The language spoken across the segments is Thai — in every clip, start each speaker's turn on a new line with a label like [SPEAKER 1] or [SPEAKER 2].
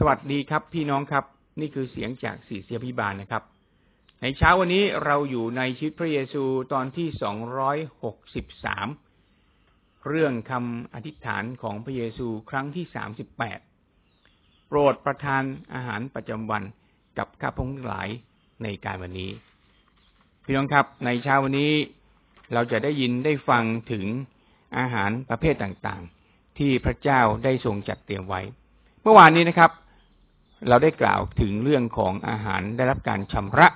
[SPEAKER 1] สวัสดีครับพี่น้องครับ นี่คือเสียงจากสีเสียพิบาลนะครับ ในเช้าวันนี้เราอยู่ในชีวิตพระเยซูตอนที่สองร้อยหกสิบสามเรื่องคำอธิษฐานของพระเยซูครั้งที่สามสิบแปดโปรดประทานอาหารประจำวันกับข้าพงหลายในการวันนี้ พี่น้องครับ ในเช้าวันนี้เราจะได้ยินได้ฟังถึงอาหารประเภทต่างๆ ที่พระเจ้าได้ทรงจัดเตรียมไว้ เมื่อวานนี้นะครับ เราได้กล่าวถึงเรื่องของอาหารได้รับการชำระ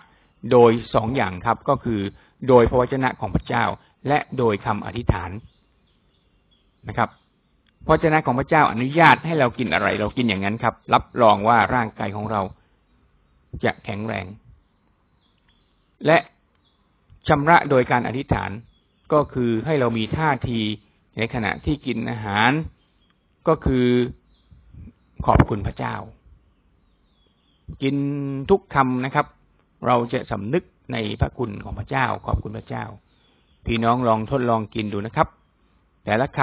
[SPEAKER 1] โดยสองอย่างครับก็คือ โดยพระวจนะของพระเจ้า และโดยคำอธิษฐานนะครับพระวจนะของพระเจ้าอนุญาตให้เรากินอะไร เรากินอย่างนั้นครับ รับรองว่าร่างกายของเราจะแข็งแรง และชำระโดยการอธิษฐานก็คือให้เรามีท่าทีในขณะที่กินอาหาร ก็คือขอบคุณพระเจ้า กินทุกคำนะครับ เราจะสำนึกในพระคุณของพระเจ้า ขอบคุณพระเจ้า พี่น้องลองทดลองกินดูนะครับ แต่ละค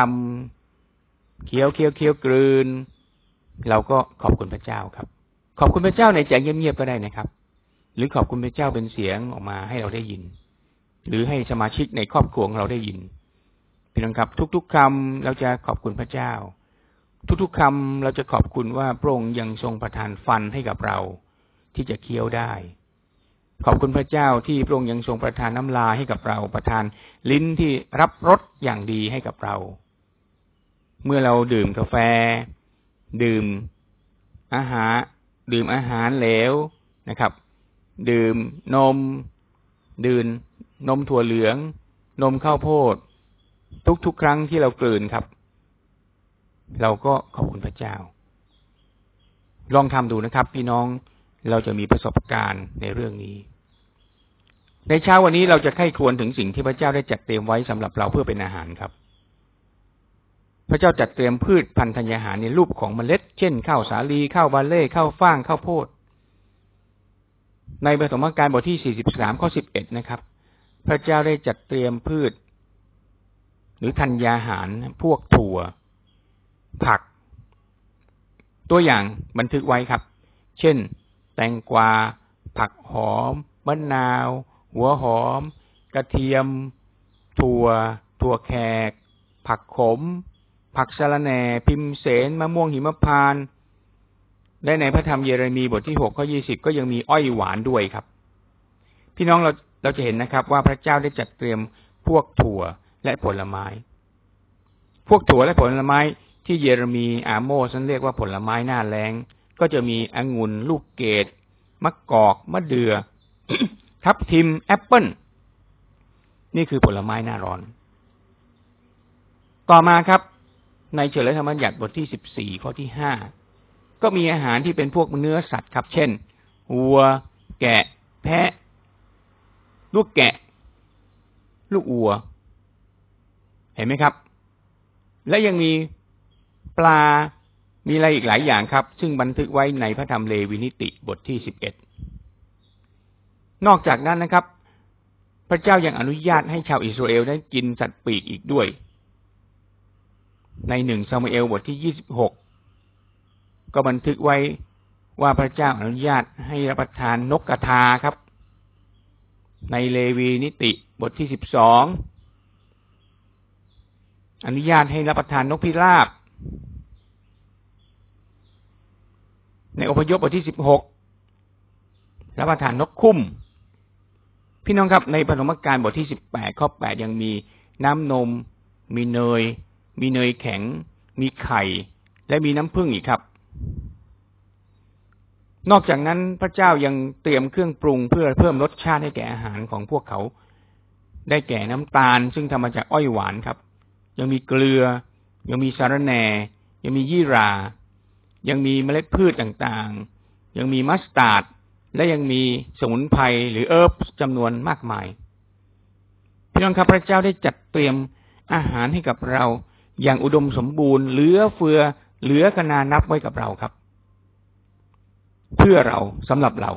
[SPEAKER 1] ำเคี้ยวเคี้ยวเคี้ยวกลืน เราก็ขอบคุณพระเจ้าครับ ขอบคุณพระเจ้าในใจเงียบๆก็ได้นะครับ หรือขอบคุณพระเจ้าเป็นเสียงออกมาให้เราได้ยิน หรือให้สมาชิกในครอบครัวของเราได้ยินพี่น้องครับ ทุกๆคำเราจะขอบคุณพระเจ้า ทุกๆคำเราจะขอบคุณว่าพระองค์ยังทรงประทานฟันให้กับเรา ที่จะเคี้ยวได้ ขอบคุณพระเจ้าที่พระองค์ยังทรงประทานน้ำลายให้กับเรา ประทานลิ้นที่รับรสอย่างดีให้กับเรา เมื่อเราดื่มกาแฟ ดื่ม อาหาร ดื่มอาหารเหลวนะครับ ดื่มนม ดื่มนมถั่วเหลือง นมข้าวโพด ทุกๆครั้งที่เรากลืนครับ เราก็ขอบคุณพระเจ้า ลองทำดูนะครับ พี่น้องเราจะมีประสบการณ์ในเรื่องนี้ ในเช้าวันนี้เราจะไข้ควรถึงสิ่งที่พระเจ้าได้จัดเตรียมไว้สำหรับเราเพื่อเป็นอาหารครับ พระเจ้าจัดเตรียมพืชพันธุ์ธัญญาหารในรูปของเมล็ด เช่นข้าวสาลีข้าวบาเล่ข้าวฟ่างข้าวโพดในปฐมกาลบทที่ 43 ข้อ 11 นะครับ พระเจ้าได้จัดเตรียมพืช หรือธัญญาหารพวกถั่ว ผัก ตัวอย่างบันทึกไว้ครับ เช่น แตงกวา ผักหอมมะนาว หัวหอม กระเทียม ถั่ว ถั่วแขก ผักขม ผักสะระแหน่ พิมเสนมะม่วงหิมพานต์และในพระธรรมเยเรมีบทที่หกข้อยี่สิบก็ยังมีอ้อยหวานด้วยครับ พี่น้องเราเราจะเห็นนะครับ ว่าพระเจ้าได้จัดเตรียมพวกถั่วและผลไม้ พวกถั่วและผลไม้ ที่เยเรมีอาโมสนั้นเรียกว่าผลไม้หน้าแรงก็จะมีองุ่นลูกเกดมะกอกมะเดือ่อทับทิมแอปเปิ้ลนี่คือผลไม้หน้าร้อน ต่อมาครับ ในเฉลยธรรมบัญญัติบทที่สิบสี่ข้อที่ห้าก็มีอาหารที่เป็นพวกเนื้อสัตว์ครับ เช่นวัว แกะ แพะ ลูกแกะ ลูกวัว เห็นไหมครับ และยังมี ปลา มีอะไรอีกหลายอย่างครับ ซึ่งบันทึกไว้ในพระธรรมเลวินิติบทที่สิบเอ็ดนอกจากนั้นนะครับ พระเจ้ายังอนุญาตให้ชาวอิสราเอลได้กินสัตว์ปีกอีกด้วย ในหนึ่งซามูเอลบทที่ยี่สิบหกก็บันทึกไว้ว่าพระเจ้าอนุญาตให้รับประทานนกกระทาครับ ในเลวีนิติบทที่สิบสองอนุญาตให้รับประทานนกพิราบ ในอพยพบทที่สิบหกรับประทานนกคุ้ม พี่น้องครับในปฐมกาลบทที่สิบแปดข้อแปดยังมีน้ำนม มีเนย มีเนยแข็ง มีไข่ และมีน้ำผึ้งอีกครับ นอกจากนั้นพระเจ้ายังเตรียมเครื่องปรุงเพื่อเพิ่มรสชาติให้แก่อาหารของพวกเขา ได้แก่น้ำตาล ซึ่งทำมาจากอ้อยหวานครับ ยังมีเกลือ ยังมีสารแหน่ ยังมียี่รา ยังมีเมล็ดพืชต่างๆ ยังมีมัสตาร์ดและยังมีสมุนไพรหรือเอิร์บจำนวนมากมาย พี่น้องครับพระเจ้าได้จัดเตรียมอาหารให้กับเรา อย่างอุดมสมบูรณ์ เหลือเฟือ เหลือกนานับไว้กับเราครับ เพื่อเราสำหรับเรา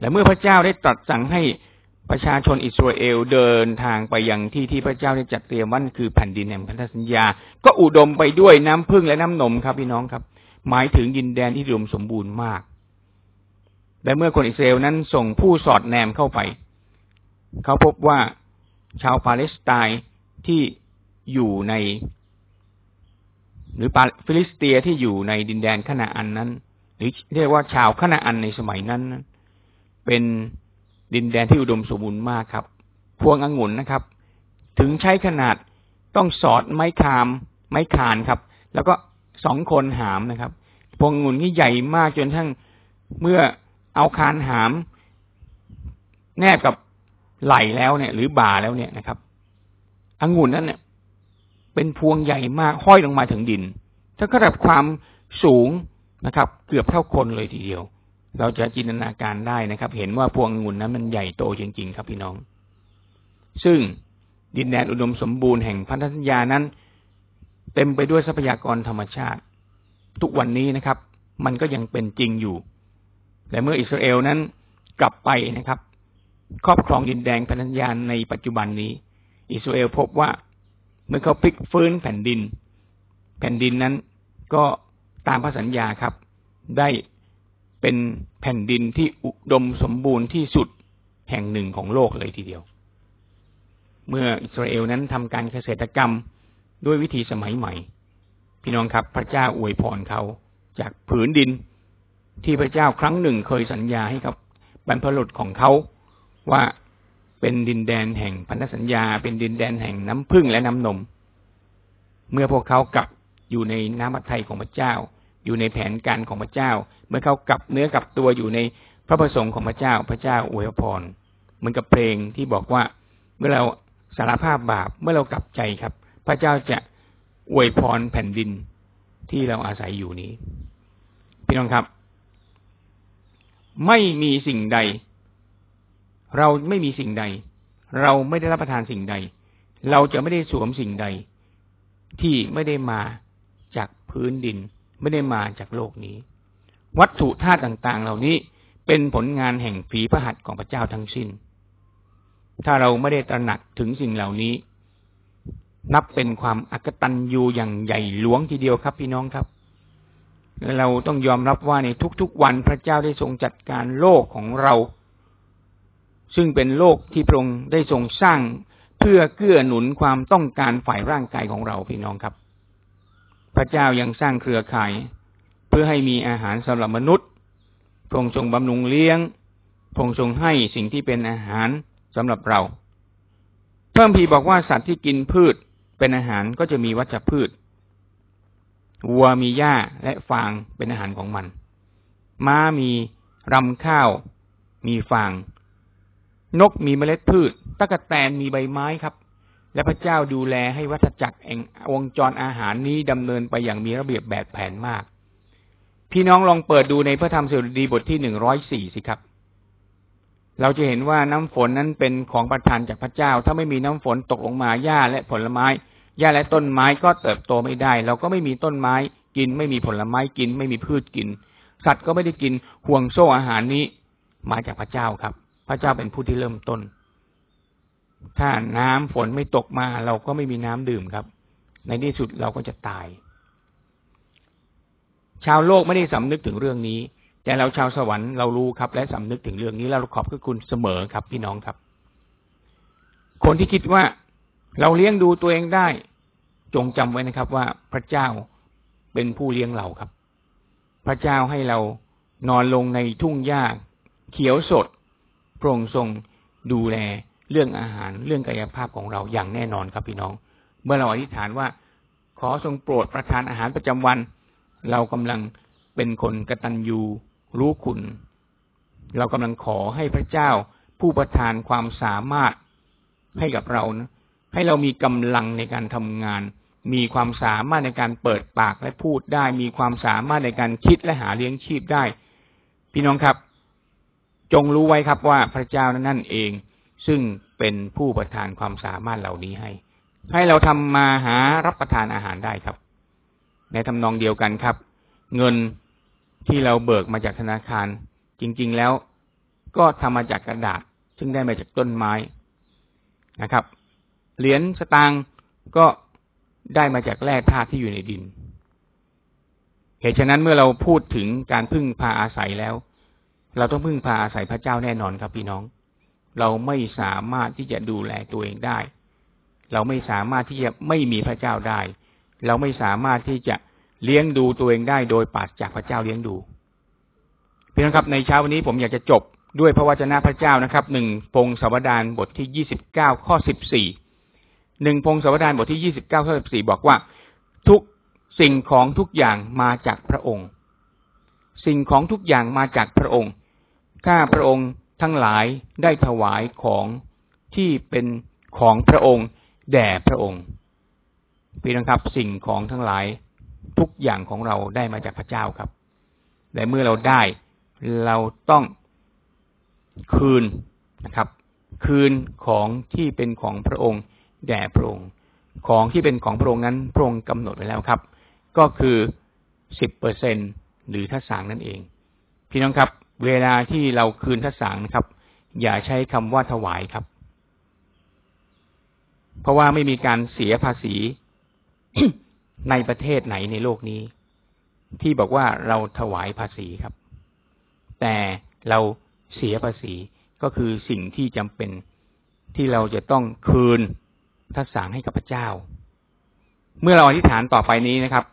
[SPEAKER 1] และเมื่อพระเจ้าได้ตรัสสั่งให้ ประชาชนอิสราเอลเดินทางไปยังที่ที่พระเจ้าได้จัดเตรียมว่าคือแผ่นดินแห่งพันธสัญญา ก็อุดมไปด้วยน้ำผึ้งและน้ำนมครับพี่น้องครับ หมายถึงดินแดนที่อุดมสมบูรณ์มากแต่เมื่อคนอิสราเอลนั้นส่งผู้สอดแนมเข้าไป เขาพบว่าชาวปาเลสไตน์ที่อยู่ใน หรือฟิลิสเตียที่อยู่ในดินแดนคานาอันนั้น หรือเรียกว่าชาวขณะอันในสมัยนั้น เป็น ดินแดนที่อุดมสมบูรณ์มากครับ พวงองุ่นนะครับ ถึงใช้ขนาดต้องสอดไม้คาม ไม้คานครับ แล้วก็สองคนหามนะครับ พวงองุ่นนี่ใหญ่มากจนทั้งเมื่อเอาคานหาม แนบกับไหลแล้วเนี่ย หรือบ่าแล้วเนี่ยนะครับองุ่นนั้นเนี่ยเป็นพวงใหญ่มากห้อยลงมาถึงดินถ้าระดับความสูงนะครับ เกือบเท่าคนเลยทีเดียว เราจะจินตนาการได้นะครับ เห็นว่าพวงองุ่นนั้นมันใหญ่โตจริง ๆ ครับพี่น้อง ซึ่งดินแดนอุดมสมบูรณ์แห่งพันธสัญญานั้น เต็มไปด้วยทรัพยากรธรรมชาติ ทุกวันนี้นะครับ มันก็ยังเป็นจริงอยู่แต่เมื่ออิสราเอลนั้นกลับไปนะครับ ครอบครองดินแดนพันธสัญญาในปัจจุบันนี้ อิสราเอลพบว่าเมื่อเขาพลิกฟื้นแผ่นดิน แผ่นดินนั้นก็ตามพระสัญญาครับ ได้ เป็นแผ่นดินที่อุดมสมบูรณ์ที่สุดแห่งหนึ่งของโลกเลยทีเดียว เมื่ออิสราเอลนั้นทำการเกษตรกรรมด้วยวิธีสมัยใหม่ พี่น้องครับพระเจ้าอวยพรเขาจากผืนดินที่พระเจ้าครั้งหนึ่งเคยสัญญาให้กับบรรพบุรุษของเขาว่าเป็นดินแดนแห่งพันธสัญญา เป็นดินแดนแห่งน้ำพึ่งและน้ำนม เมื่อพวกเขากลับอยู่ในน้ำพระทัยของพระเจ้า อยู่ในแผนการของพระเจ้า เมื่อเขากลับเนื้อกลับตัวอยู่ในพระประสงค์ของพระเจ้าพระเจ้าอวยพรเหมือนกับเพลงที่บอกว่าเมื่อเราสารภาพบาปเมื่อเรากลับใจครับ พระเจ้าจะอวยพรแผ่นดินที่เราอาศัยอยู่นี้ พี่น้องครับ ไม่มีสิ่งใด เราไม่มีสิ่งใด เราไม่ได้รับประทานสิ่งใด เราจะไม่ได้สวมสิ่งใด ที่ไม่ได้มาจากพื้นดิน ไม่ได้มาจากโลกนี้ วัตถุธาตุต่างๆ เหล่านี้เป็นผลงานแห่งฝีพระหัตถ์ของพระเจ้าทั้งสิ้น ถ้าเราไม่ได้ตระหนักถึงสิ่งเหล่านี้ นับเป็นความอักตันยูอย่างใหญ่หลวงทีเดียวครับพี่น้องครับ เราต้องยอมรับว่าในทุกๆวันพระเจ้าได้ทรงจัดการโลกของเรา ซึ่งเป็นโลกที่พระองค์ได้ทรงสร้างเพื่อเกื้อหนุนความต้องการฝ่ายร่างกายของเราพี่น้องครับ ระเจ้ายังสร้างเครือข่าย เพื่อให้มีอาหารสำหรับมนุษย์ พระองค์ทรงบำรุงเลี้ยง พระองค์ทรงให้สิ่งที่เป็นอาหารสำหรับเรา เพิ่มพีบอกว่าสัตว์ที่กินพืชเป็นอาหารก็จะมีวัชพืช วัวมีหญ้าและฟางเป็นอาหารของมัน ม้ามีรำข้าว มีฟาง นกมีเมล็ดพืชตะกะแตนมีใบไม้ครับ และพระเจ้าดูแลให้วัฏจักรแห่งวงจรอาหารนี้ดำเนินไปอย่างมีระเบียบแบบแผนมาก พี่น้องลองเปิดดูในพระธรรมสดุดีบทที่หนึ่งร้อยสี่สิครับ เราจะเห็นว่าน้ำฝนนั้นเป็นของประทานจากพระเจ้า ถ้าไม่มีน้ำฝนตกลงมาหญ้าและผลไม้หญ้าและต้นไม้ก็เติบโตไม่ได้ เราก็ไม่มีต้นไม้กิน ไม่มีผลไม้กิน ไม่มีพืชกิน สัตว์ก็ไม่ได้กินห่วงโซ่อาหารนี้ มาจากพระเจ้าครับ พระเจ้าเป็นผู้ที่เริ่มต้น ถ้าน้ำฝนไม่ตกมา เราก็ไม่มีน้ำดื่มครับ ในที่สุดเราก็จะตาย ชาวโลกไม่ได้สำนึกถึงเรื่องนี้ แต่เราชาวสวรรค์เรารู้ครับ และสำนึกถึงเรื่องนี้เราขอบคุณเสมอครับ พี่น้องครับ คนที่คิดว่าเราเลี้ยงดูตัวเองได้ จงจำไว้นะครับ ว่าพระเจ้าเป็นผู้เลี้ยงเราครับ พระเจ้าให้เรานอนลงในทุ่งหญ้าเขียวสดพระองค์ทรงดูแล เรื่องอาหารเรื่องกายภาพของเราอย่างแน่นอนครับพี่น้อง เมื่อเราอธิษฐานว่า ขอทรงโปรดประทานอาหารประจำวัน เรากำลังเป็นคนกตัญญูรู้คุณ เรากำลังขอให้พระเจ้าผู้ประทานความสามารถให้กับเรานะให้เรามีกำลังในการทำงาน มีความสามารถในการเปิดปากและพูดได้ มีความสามารถในการคิดและหาเลี้ยงชีพได้ พี่น้องครับ จงรู้ไว้ครับว่าพระเจ้านั่นเอง ซึ่งเป็นผู้ประทานความสามารถเหล่านี้ให้ ให้เราทำมาหารับประทานอาหารได้ครับ ในทำนองเดียวกันครับ เงินที่เราเบิกมาจากธนาคาร จริง ๆ แล้วก็ทำมาจากกระดาษ ซึ่งได้มาจากต้นไม้นะครับ เหรียญสตางค์ก็ได้มาจากแร่ธาตุที่อยู่ในดิน เหตุฉะนั้นเมื่อเราพูดถึงการพึ่งพาอาศัยแล้ว เราต้องพึ่งพาอาศัยพระเจ้าแน่นอนครับพี่น้อง เราไม่สามารถที่จะดูแลตัวเองได้ เราไม่สามารถที่จะไม่มีพระเจ้าได้ เราไม่สามารถที่จะเลี้ยงดูตัวเองได้โดยปราศจากพระเจ้าเลี้ยงดูพี่น้องครับในเช้าวันนี้ผมอยากจะจบด้วยพระวจนะพระเจ้านะครับหนึ่งพงศาวดารบทที่ยี่สิบเก้าข้อสิบสี่หนึ่งพงศาวดารบทที่ยี่สิบเก้าข้อสิบสี่บอกว่า ทุกสิ่งของทุกอย่างมาจากพระองค์ สิ่งของทุกอย่างมาจากพระองค์ ข้าพระองค์ ทั้งหลายได้ถวายของที่เป็นของพระองค์ แด่พระองค์พี่น้องครับสิ่งของทั้งหลายทุกอย่างของเราได้มาจากพระเจ้าครับแต่เมื่อเราได้เราต้องคืนนะครับ คืนของที่เป็นของพระองค์ แด่พระองค์ ของที่เป็นของพระองค์นั้นพระองค์กำหนดไว้แล้วครับ ก็คือสิบเปอร์เซ็นหรือทัศสางนั่นเอง พี่น้องครับ เวลาที่เราคืนทัศสางนะครับ อย่าใช้คำว่าถวายครับ เพราะว่าไม่มีการเสียภาษีในประเทศไหนในโลกนี้ ที่บอกว่าเราถวายภาษีครับ แต่เราเสียภาษีก็คือสิ่งที่จำเป็นที่เราจะต้องคืนทัศสางให้กับพระเจ้า เมื่อเราอธิษฐานต่อไปนี้นะครับ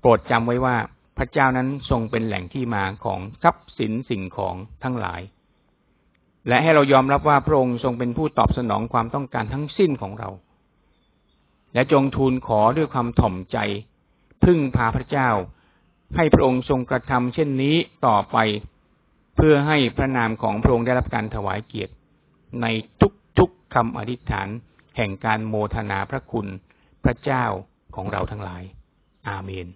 [SPEAKER 1] โปรดจำไว้ว่า ระเจ้านั้นทรงเป็นแหล่งที่มาของทรัพย์สินสิ่งของทั้งหลาย และให้เรายอมรับว่าพระองค์ทรงเป็นผู้ตอบสนองความต้องการทั้งสิ้นของเรา และจงทูลขอด้วยความถ่อมใจ พึ่งพาพระเจ้า ให้พระองค์ทรงกระทำเช่นนี้ต่อไป เพื่อให้พระนามของพระองค์ได้รับการถวายเกียรติ ในทุกๆคำอธิษฐาน แห่งการโมทนาพระคุณพระเจ้าของเราทั้งหลาย อาเมน